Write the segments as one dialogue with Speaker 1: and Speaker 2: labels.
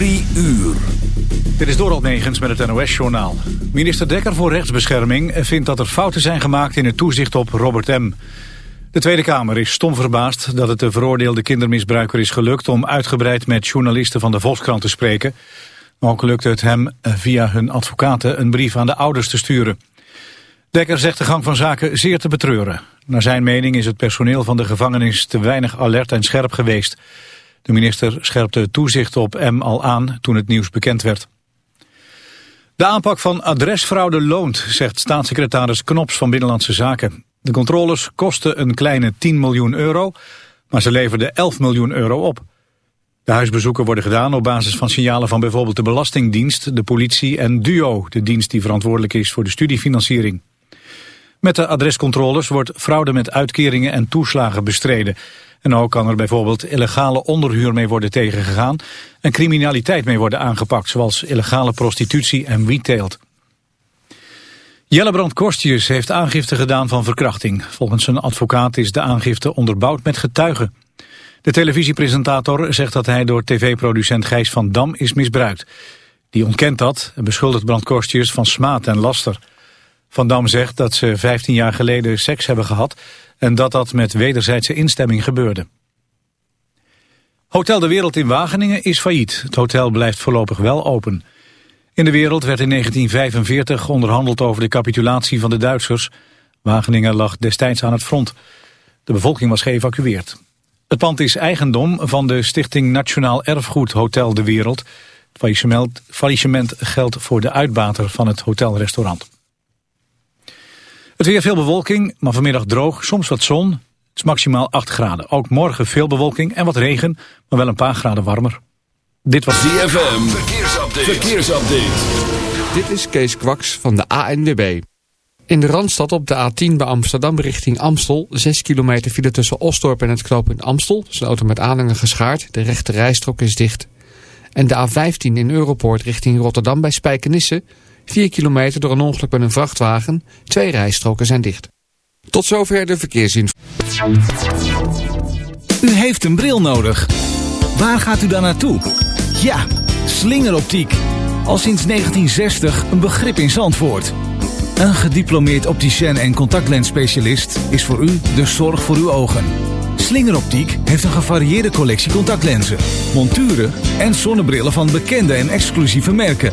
Speaker 1: Drie uur.
Speaker 2: Dit is Doral Negens met het NOS-journaal. Minister Dekker voor Rechtsbescherming vindt dat er fouten zijn gemaakt in het toezicht op Robert M. De Tweede Kamer is stom verbaasd dat het de veroordeelde kindermisbruiker is gelukt... om uitgebreid met journalisten van de Volkskrant te spreken. Ook lukte het hem via hun advocaten een brief aan de ouders te sturen. Dekker zegt de gang van zaken zeer te betreuren. Naar zijn mening is het personeel van de gevangenis te weinig alert en scherp geweest... De minister scherpte toezicht op M al aan toen het nieuws bekend werd. De aanpak van adresfraude loont, zegt staatssecretaris Knops van Binnenlandse Zaken. De controles kosten een kleine 10 miljoen euro, maar ze leverden 11 miljoen euro op. De huisbezoeken worden gedaan op basis van signalen van bijvoorbeeld de Belastingdienst, de politie en DUO, de dienst die verantwoordelijk is voor de studiefinanciering. Met de adrescontroles wordt fraude met uitkeringen en toeslagen bestreden. En ook kan er bijvoorbeeld illegale onderhuur mee worden tegengegaan en criminaliteit mee worden aangepakt, zoals illegale prostitutie en wietteelt. Jellebrand Korstius heeft aangifte gedaan van verkrachting. Volgens zijn advocaat is de aangifte onderbouwd met getuigen. De televisiepresentator zegt dat hij door tv-producent Gijs van Dam is misbruikt. Die ontkent dat en beschuldigt Brand Korstius van smaad en laster. Van Dam zegt dat ze 15 jaar geleden seks hebben gehad en dat dat met wederzijdse instemming gebeurde. Hotel De Wereld in Wageningen is failliet. Het hotel blijft voorlopig wel open. In de wereld werd in 1945 onderhandeld over de capitulatie van de Duitsers. Wageningen lag destijds aan het front. De bevolking was geëvacueerd. Het pand is eigendom van de Stichting Nationaal Erfgoed Hotel De Wereld. Het faillissement, faillissement geldt voor de uitbater van het hotelrestaurant. Het weer veel bewolking, maar vanmiddag droog, soms wat zon. Het is maximaal 8 graden. Ook morgen veel bewolking en wat regen, maar wel een paar graden warmer.
Speaker 1: Dit was DFM. Verkeersupdate. Verkeersupdate.
Speaker 3: Dit is Kees Kwaks van de ANWB. In de Randstad op de A10 bij Amsterdam richting Amstel. 6 kilometer file tussen Osdorp en het knooppunt Amstel. Is een auto met aanhanger geschaard. De rechte rijstrook is dicht. En de A15 in Europoort richting Rotterdam bij Spijkenisse. 4 kilometer door een ongeluk met een vrachtwagen. Twee rijstroken zijn dicht. Tot zover de verkeersinformatie.
Speaker 4: U heeft een bril nodig. Waar gaat u dan naartoe? Ja, slingeroptiek. Al sinds 1960 een begrip in Zandvoort. Een gediplomeerd opticien en contactlensspecialist is voor u de zorg voor uw ogen. Slingeroptiek heeft een gevarieerde collectie contactlenzen, monturen en zonnebrillen van bekende en exclusieve merken.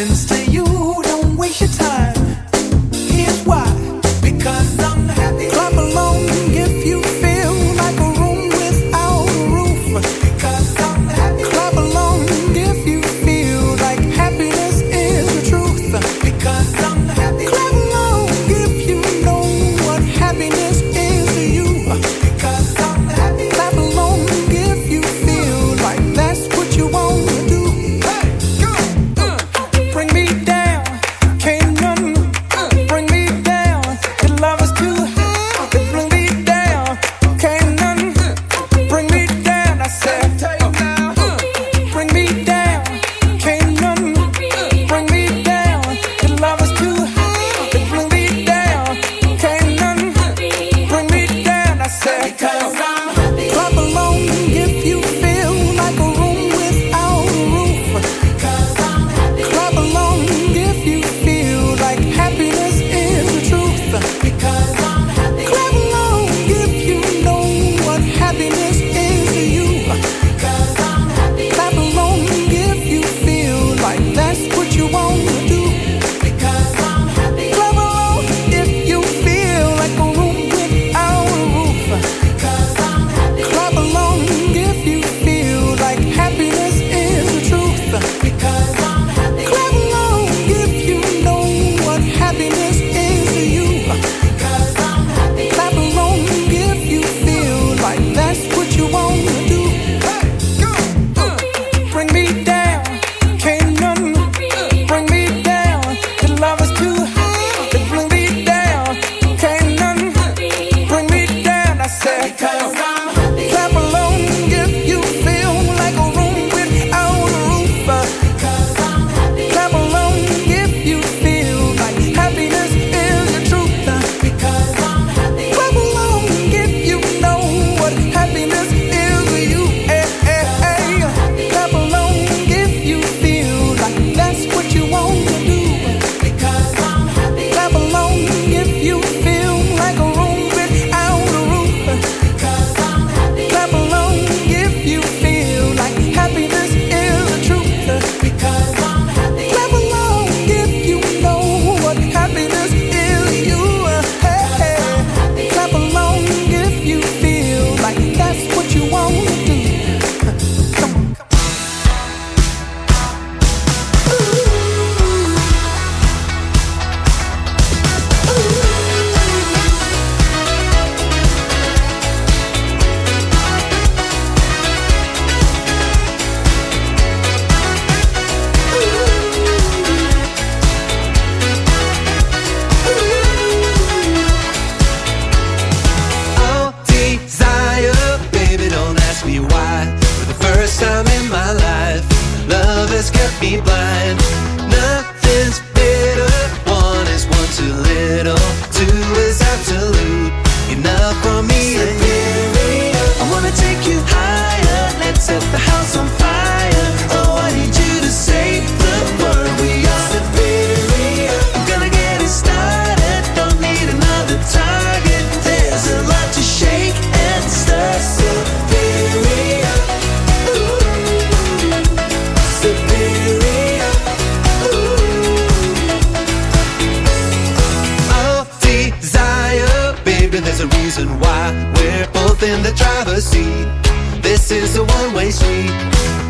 Speaker 5: happens to you.
Speaker 6: in the driver's seat. This is a
Speaker 1: one way street.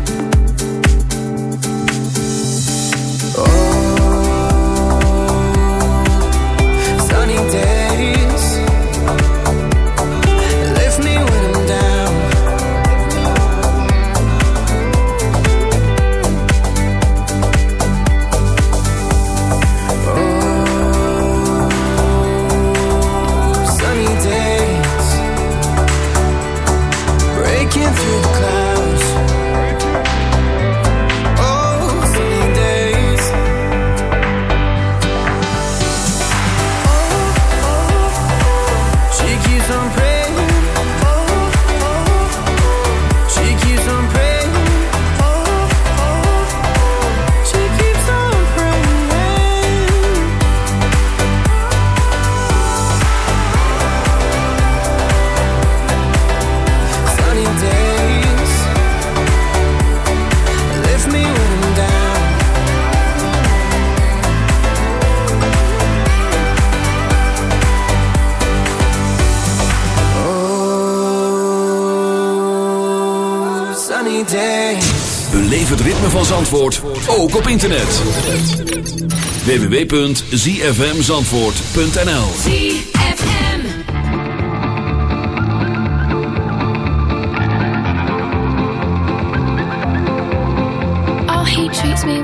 Speaker 7: Zandvoort, ook op internet. www.zfmzandvoort.nl
Speaker 8: ZFM.
Speaker 9: Oh, he treats me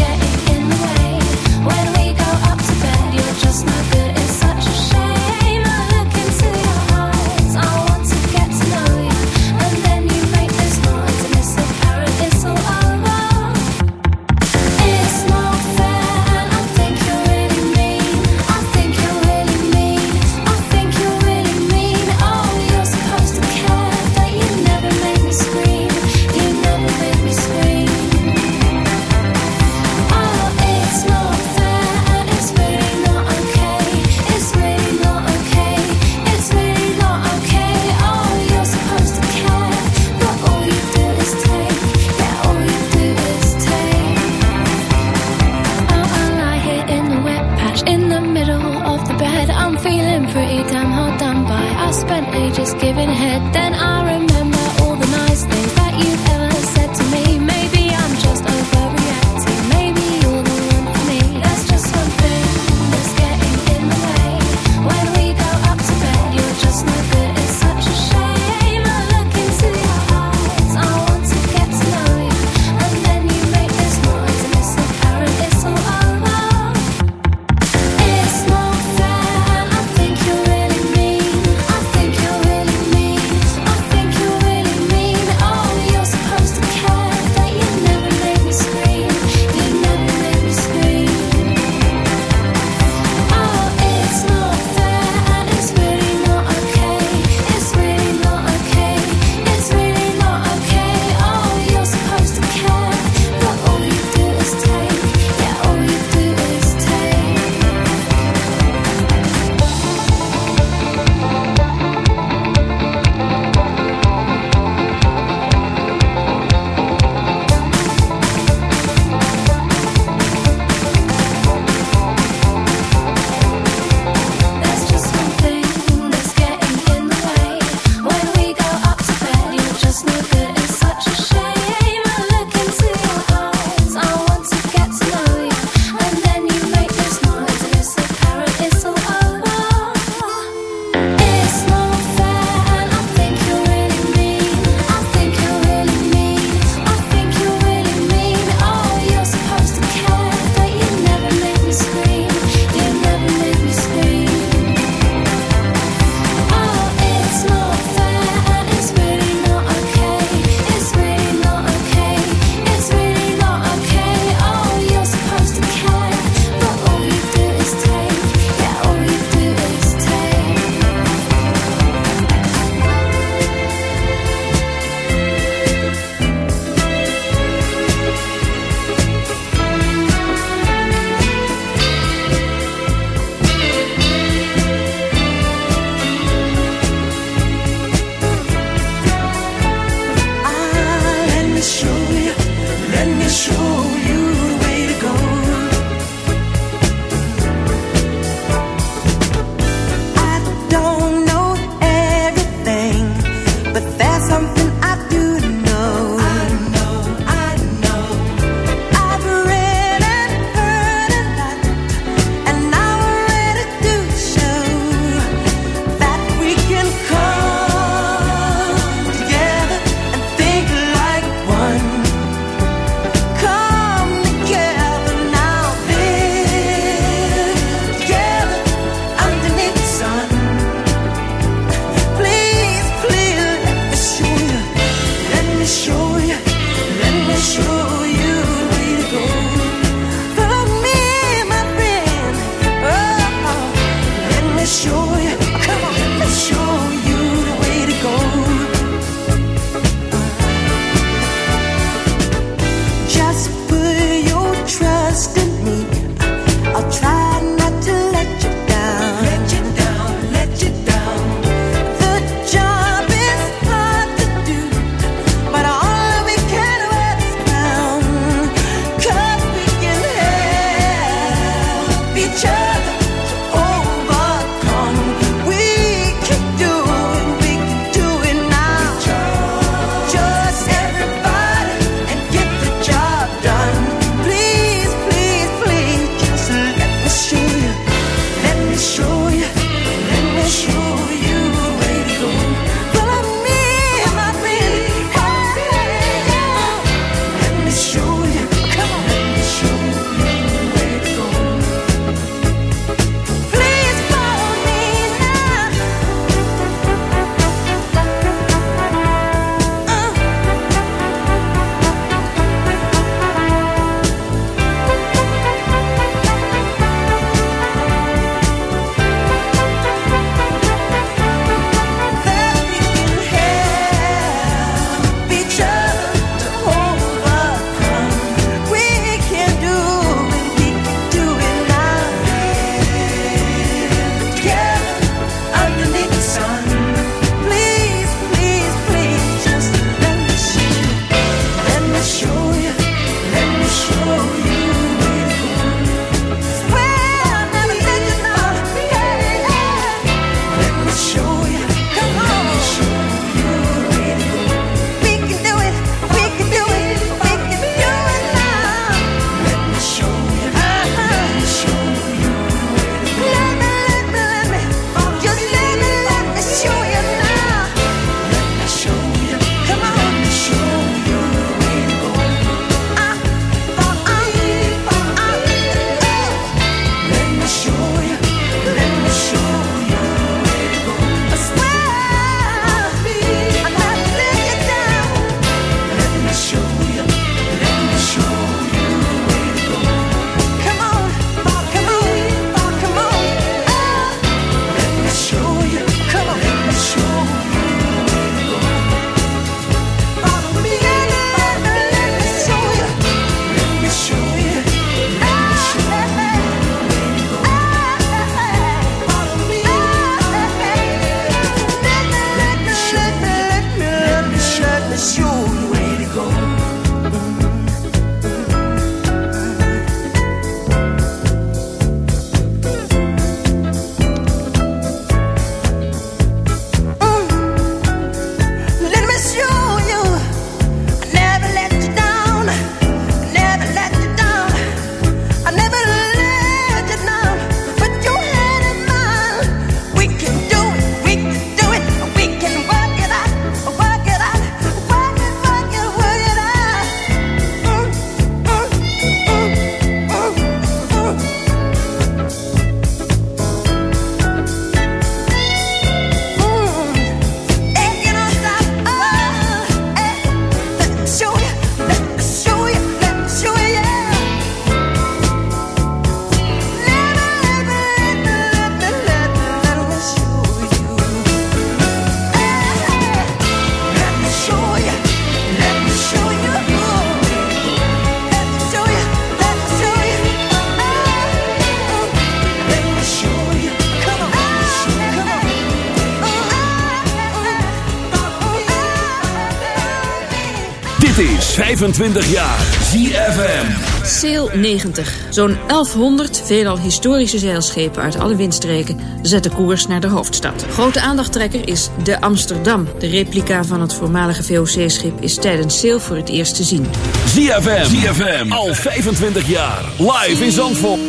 Speaker 1: 25 jaar. ZFM.
Speaker 10: Sail 90. Zo'n 1100 veelal historische zeilschepen uit alle windstreken zetten koers naar de hoofdstad. Grote aandachttrekker is de Amsterdam. De replica van het voormalige VOC-schip is tijdens Sail voor het eerst te zien.
Speaker 1: ZFM. ZFM. Al 25 jaar. Live in Zandvoort.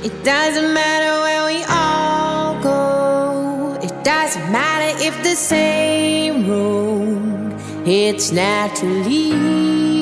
Speaker 11: It doesn't matter where we all go. It doesn't matter if the same. it's naturally.